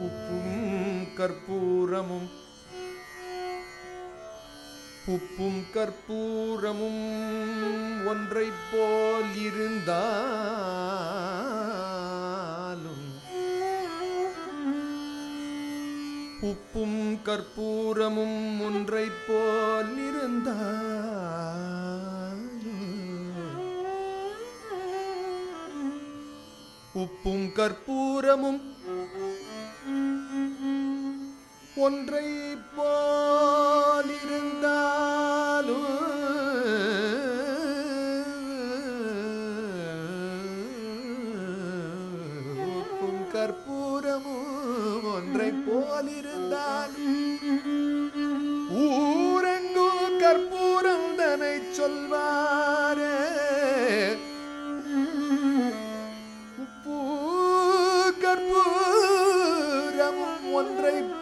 உப்பும் கற்பூரமும். உப்பும் கற்பூரமும் ஒன்றை போல் இருந்தாலும். உப்பும் கற்பூரமும் ஒன்றை போல் இருந்தாலும். உப்பும் கற்பூரமும் ஒன்றை போலிருந்தாலும் உப்பும் கற்பூரமும் ஒன்றை போலிருந்தாலும் ஊரெங்கும் கற்பூரம் தனை சொல்வார்.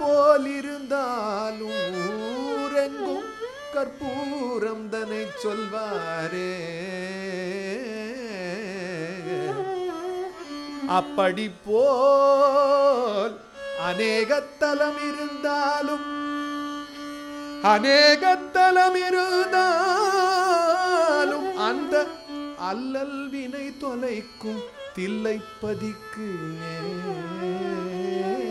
போலிருந்தாலும் ஊரெங்கும் கற்பூரம் தனை சொல்வாரே. அப்படி போல் அநேகத்தலம் இருந்தாலும் அநேகத்தலம் இருந்தாலும் அந்த அல்லல் வினை தொலைக்கும் தில்லைப்பதிக்கு. பதிக்கு